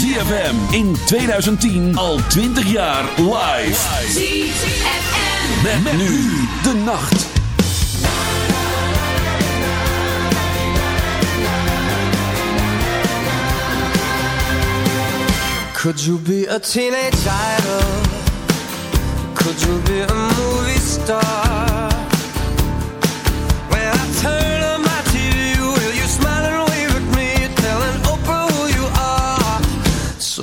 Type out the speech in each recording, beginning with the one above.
ZFM in 2010 al 20 jaar live. ZFM. Met, nu de nacht. Could you be a teenage idol? Could you be a movie star?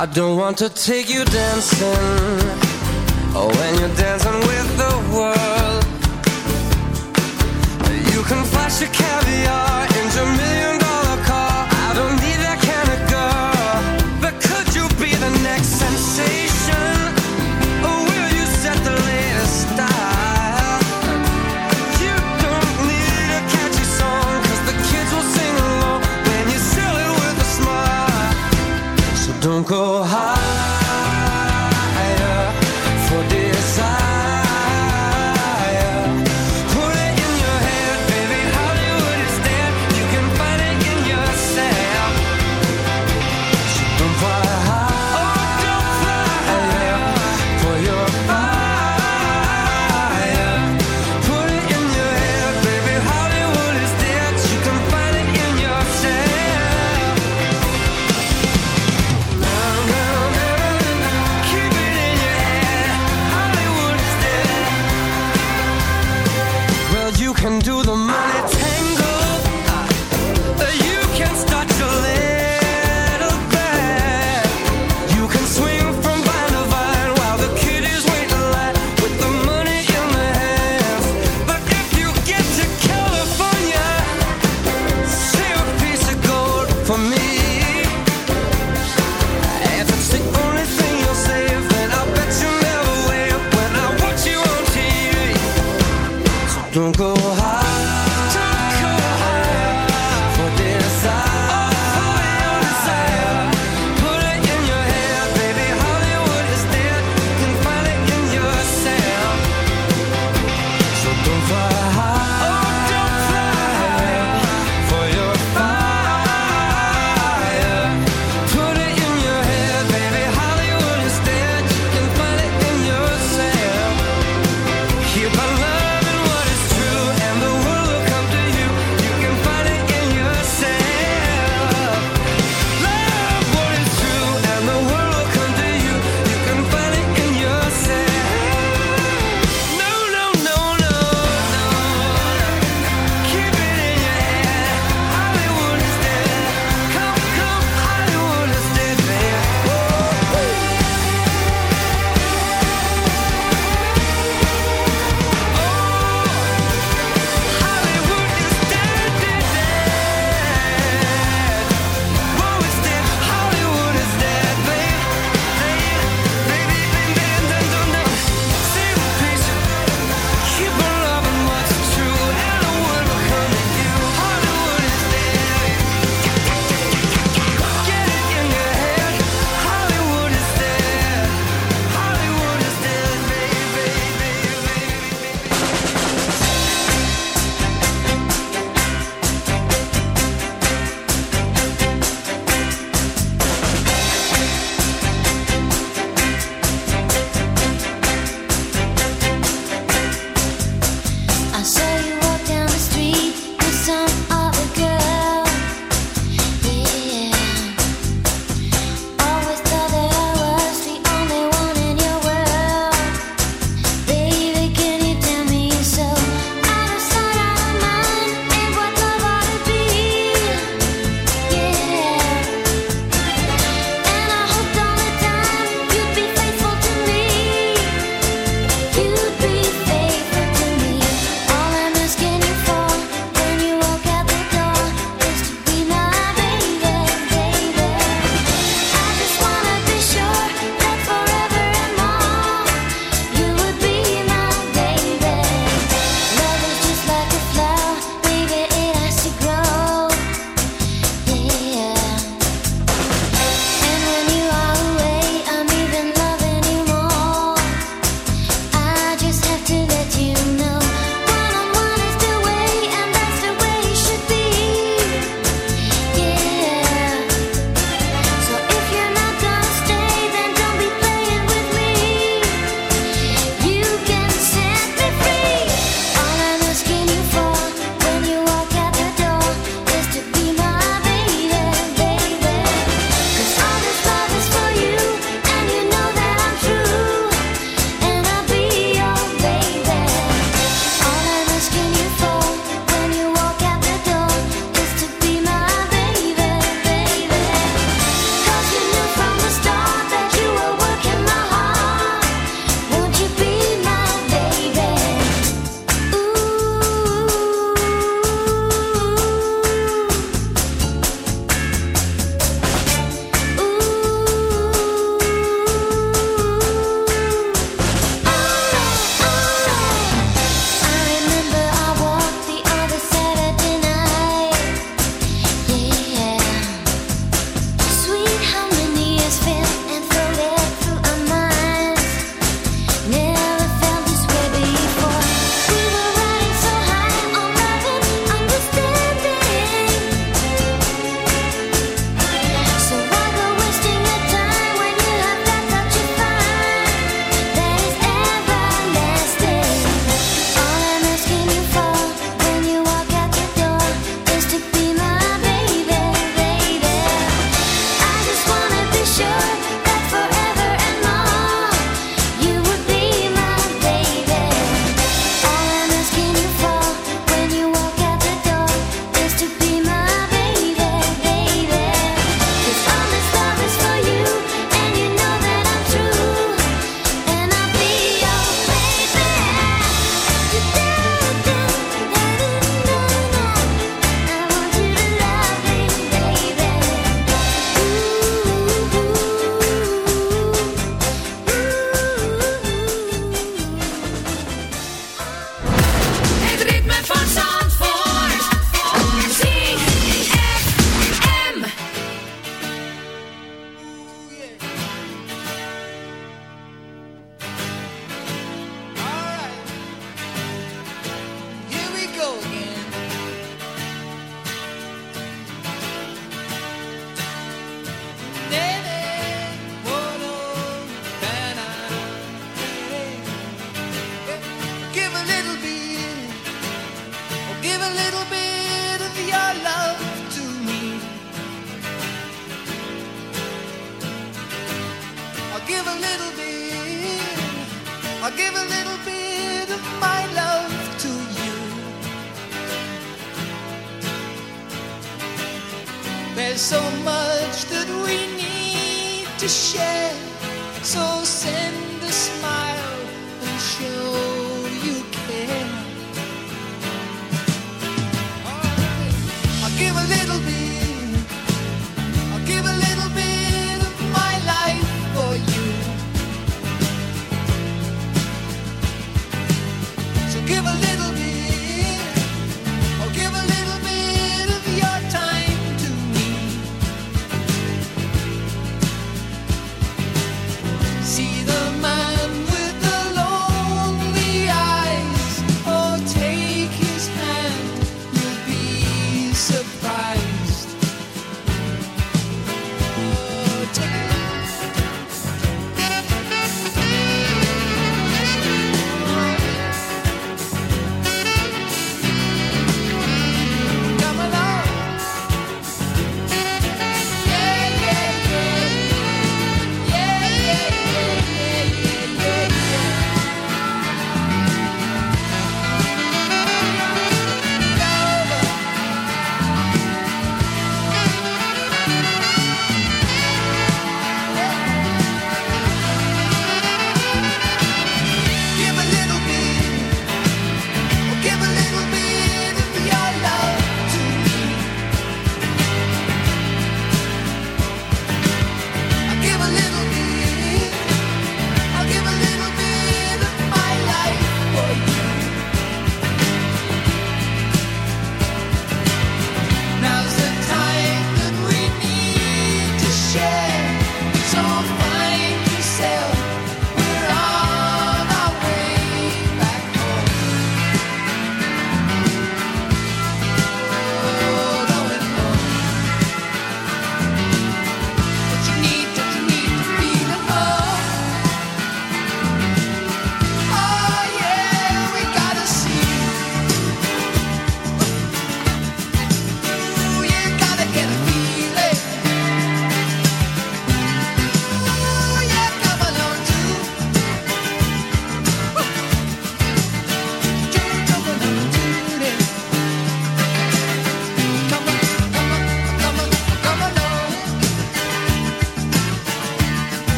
I don't want to take you dancing. Oh, when you're dancing with the world. You can flash your caviar don't go higher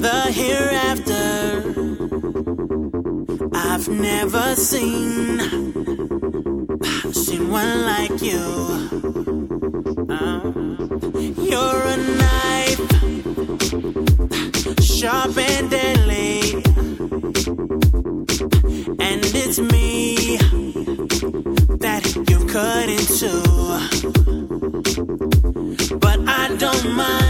the hereafter. I've never seen seen one like you. Uh, You're a knife sharp and deadly. And it's me that you cut into. But I don't mind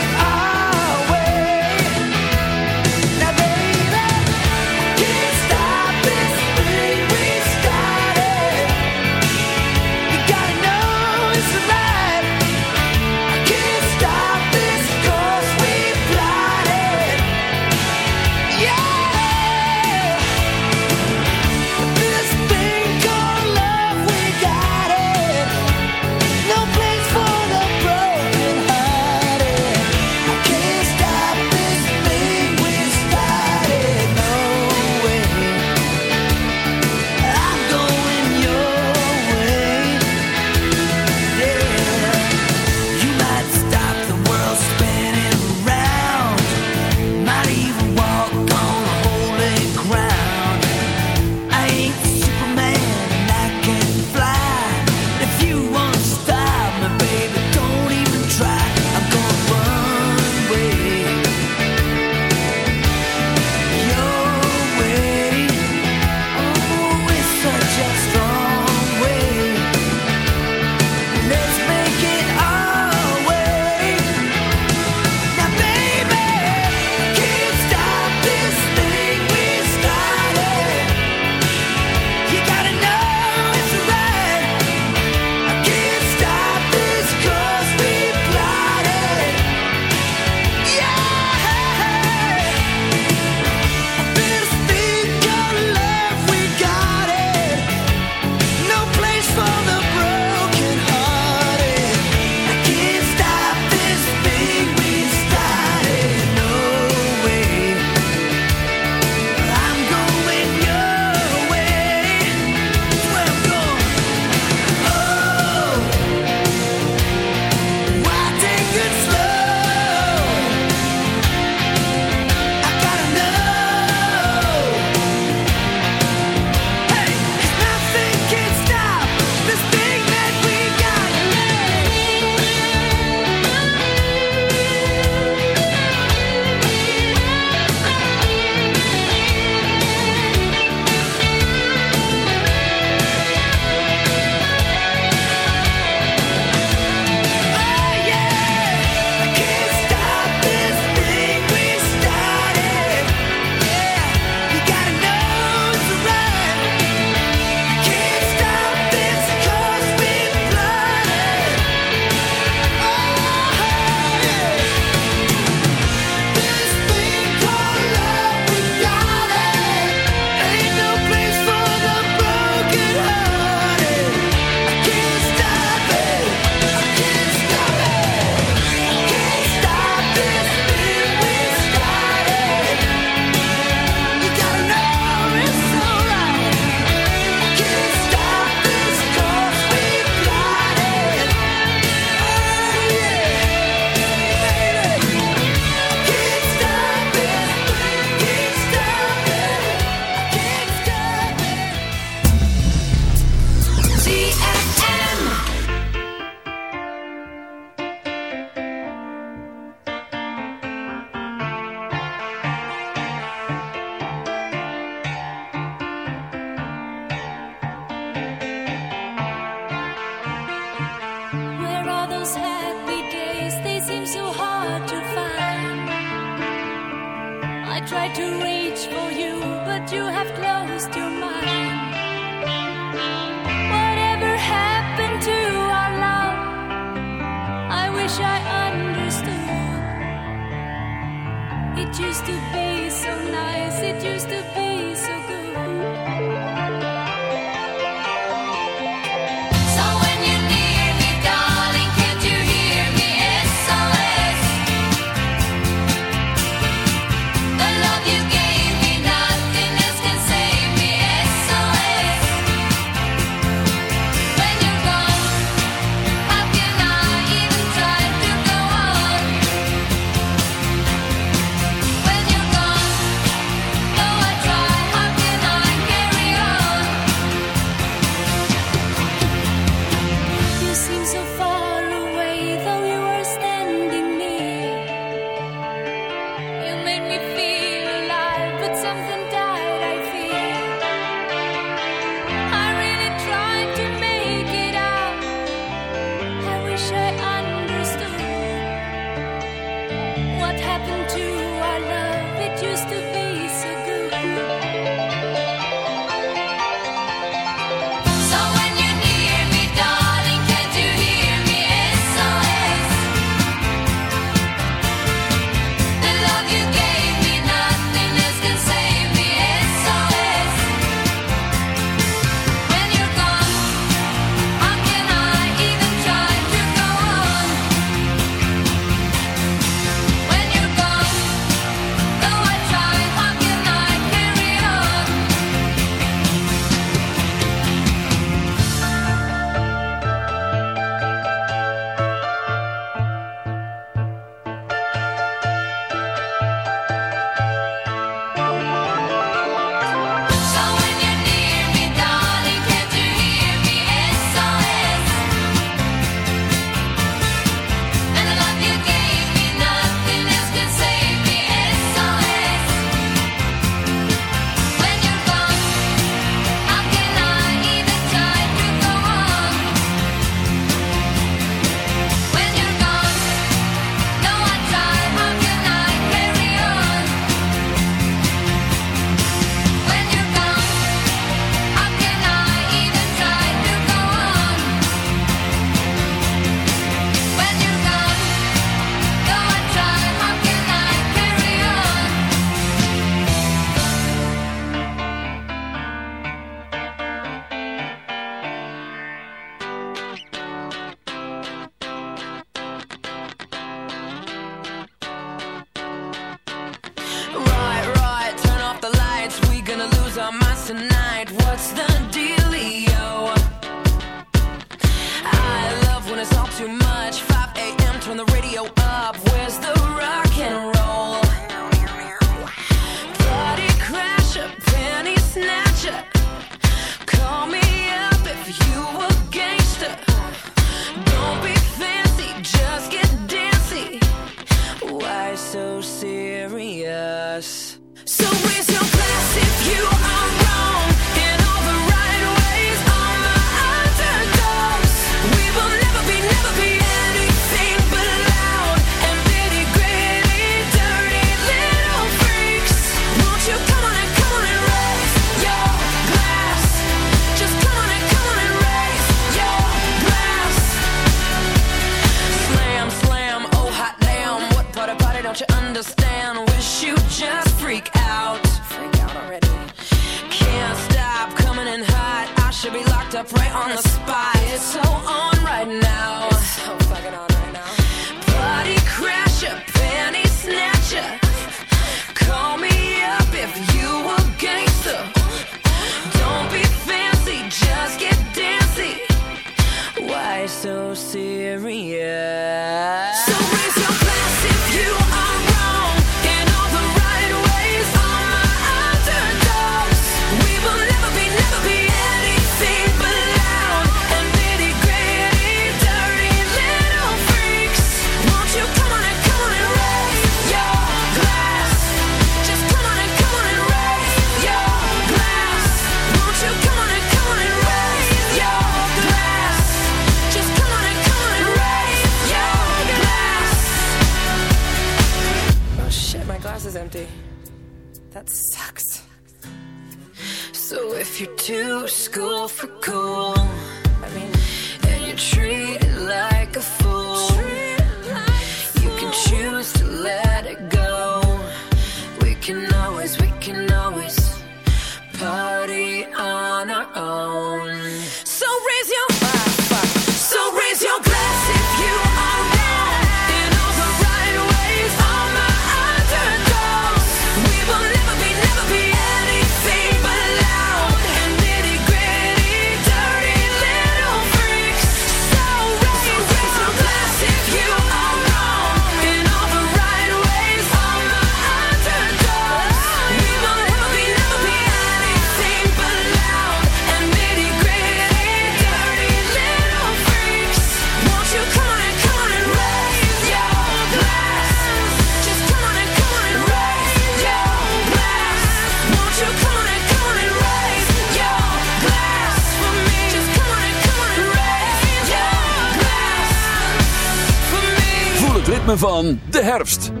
herfst.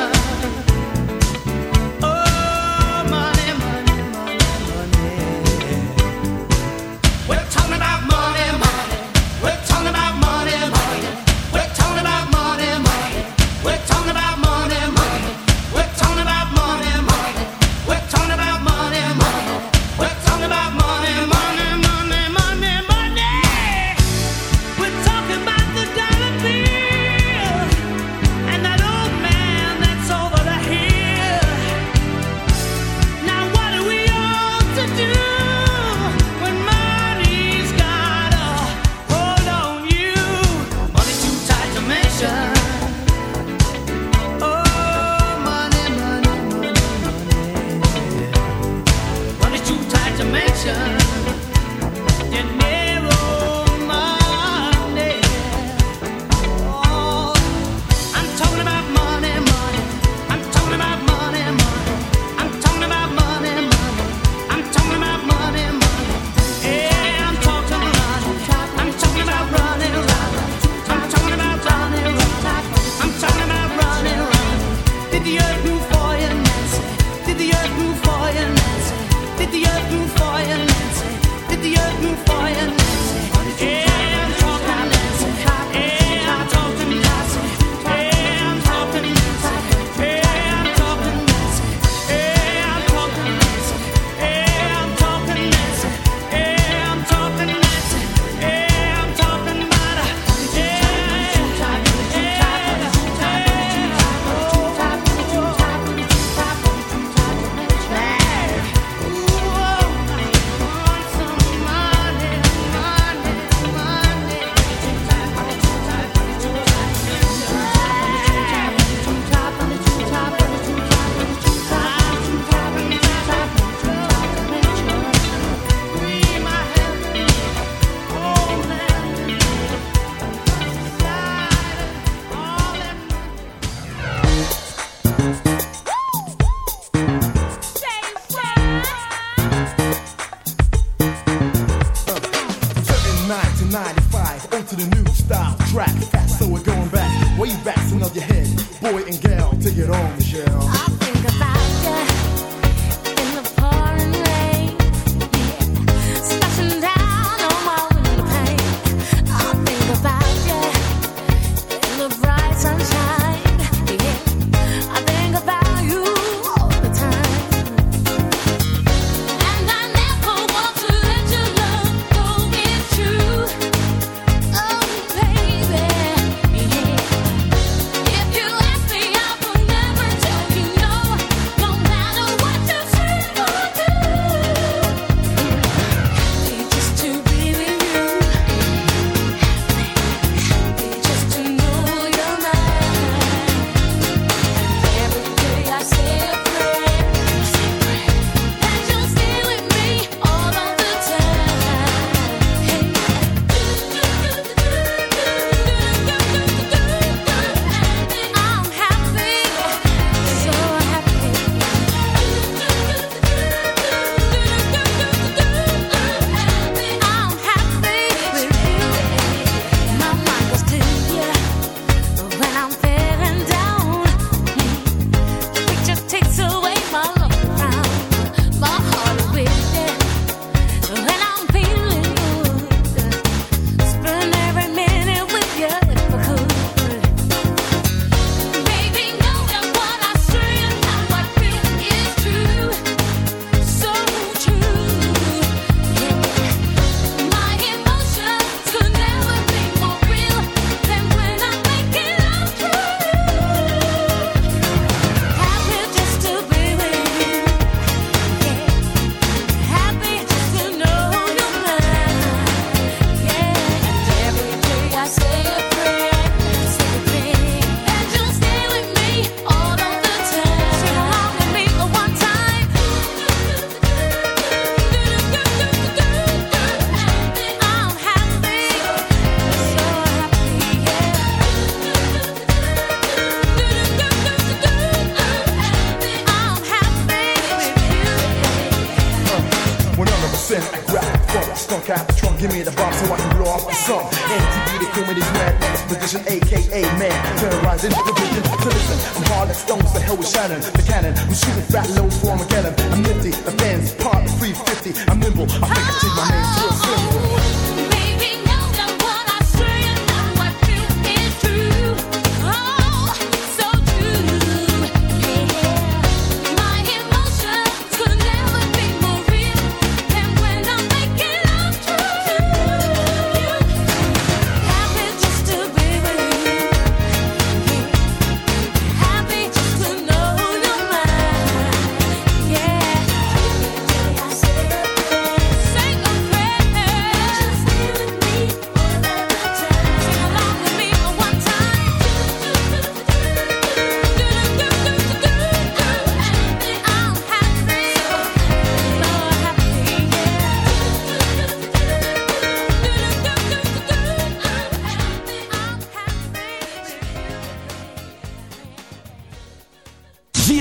love.